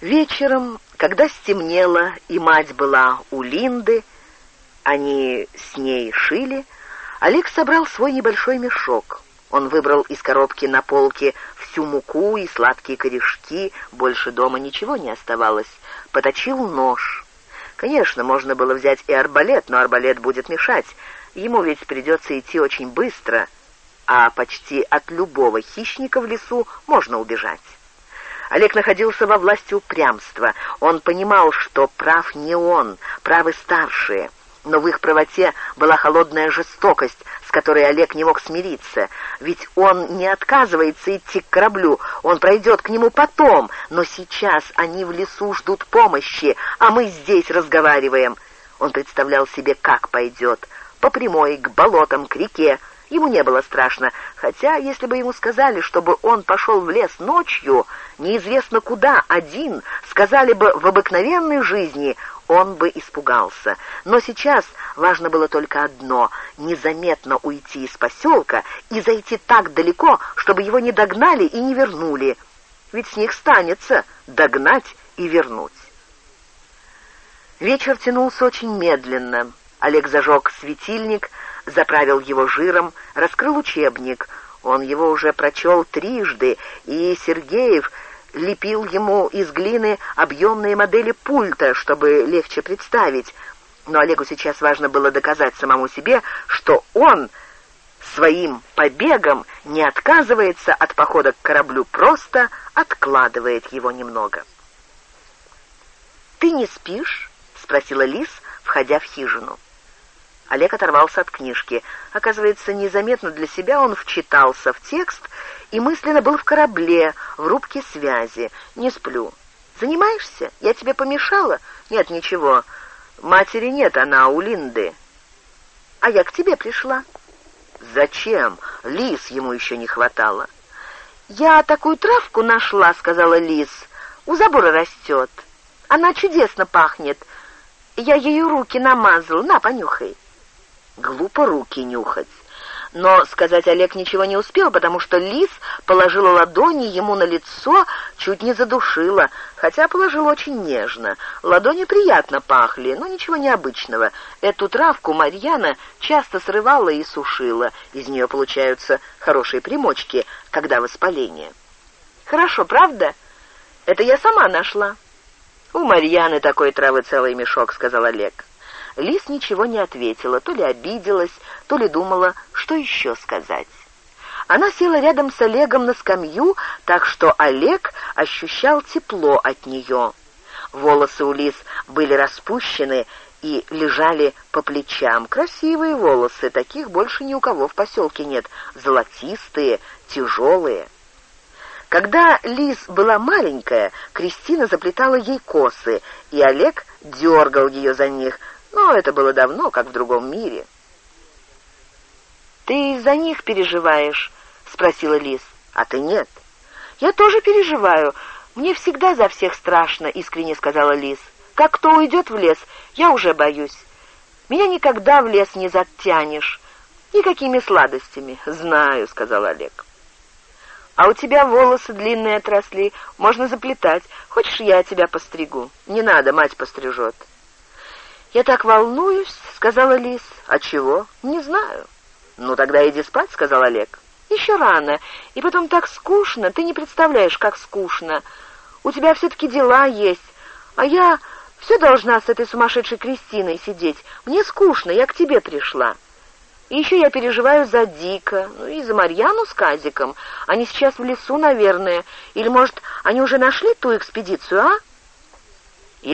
Вечером, когда стемнело и мать была у Линды, они с ней шили, Олег собрал свой небольшой мешок. Он выбрал из коробки на полке всю муку и сладкие корешки, больше дома ничего не оставалось. Поточил нож. Конечно, можно было взять и арбалет, но арбалет будет мешать. Ему ведь придется идти очень быстро, а почти от любого хищника в лесу можно убежать. Олег находился во власти упрямства. Он понимал, что прав не он, правы старшие — но в их правоте была холодная жестокость, с которой Олег не мог смириться. Ведь он не отказывается идти к кораблю, он пройдет к нему потом, но сейчас они в лесу ждут помощи, а мы здесь разговариваем. Он представлял себе, как пойдет. По прямой, к болотам, к реке. Ему не было страшно, хотя, если бы ему сказали, чтобы он пошел в лес ночью, неизвестно куда, один, сказали бы в обыкновенной жизни, он бы испугался. Но сейчас важно было только одно — незаметно уйти из поселка и зайти так далеко, чтобы его не догнали и не вернули. Ведь с них станется догнать и вернуть. Вечер тянулся очень медленно. Олег зажег светильник, заправил его жиром, раскрыл учебник. Он его уже прочел трижды, и Сергеев лепил ему из глины объемные модели пульта, чтобы легче представить. Но Олегу сейчас важно было доказать самому себе, что он своим побегом не отказывается от похода к кораблю, просто откладывает его немного. «Ты не спишь?» — спросила Лис, входя в хижину. Олег оторвался от книжки. Оказывается, незаметно для себя он вчитался в текст и мысленно был в корабле, в рубке связи. «Не сплю». «Занимаешься? Я тебе помешала?» «Нет, ничего. Матери нет, она у Линды». «А я к тебе пришла». «Зачем? Лис ему еще не хватало». «Я такую травку нашла», — сказала Лис. «У забора растет. Она чудесно пахнет. Я ею руки намазала. На, понюхай». Глупо руки нюхать. Но сказать Олег ничего не успел, потому что лис положила ладони ему на лицо, чуть не задушила, хотя положила очень нежно. Ладони приятно пахли, но ничего необычного. Эту травку Марьяна часто срывала и сушила. Из нее получаются хорошие примочки, когда воспаление. «Хорошо, правда? Это я сама нашла». «У Марьяны такой травы целый мешок», — сказал Олег. Лис ничего не ответила, то ли обиделась, то ли думала, что еще сказать. Она села рядом с Олегом на скамью, так что Олег ощущал тепло от нее. Волосы у Лис были распущены и лежали по плечам. Красивые волосы, таких больше ни у кого в поселке нет, золотистые, тяжелые. Когда Лис была маленькая, Кристина заплетала ей косы, и Олег дергал ее за них, но это было давно, как в другом мире. «Ты из-за них переживаешь?» — спросила Лис. «А ты нет». «Я тоже переживаю. Мне всегда за всех страшно», — искренне сказала Лис. «Как кто уйдет в лес, я уже боюсь. Меня никогда в лес не затянешь. Никакими сладостями». «Знаю», — сказал Олег. «А у тебя волосы длинные отросли, можно заплетать. Хочешь, я тебя постригу?» «Не надо, мать пострижет». «Я так волнуюсь», — сказала Лис. «А чего?» «Не знаю». «Ну, тогда иди спать», — сказал Олег. «Еще рано. И потом так скучно. Ты не представляешь, как скучно. У тебя все-таки дела есть. А я все должна с этой сумасшедшей Кристиной сидеть. Мне скучно, я к тебе пришла. И еще я переживаю за Дика, ну и за Марьяну с Казиком. Они сейчас в лесу, наверное. Или, может, они уже нашли ту экспедицию, а?»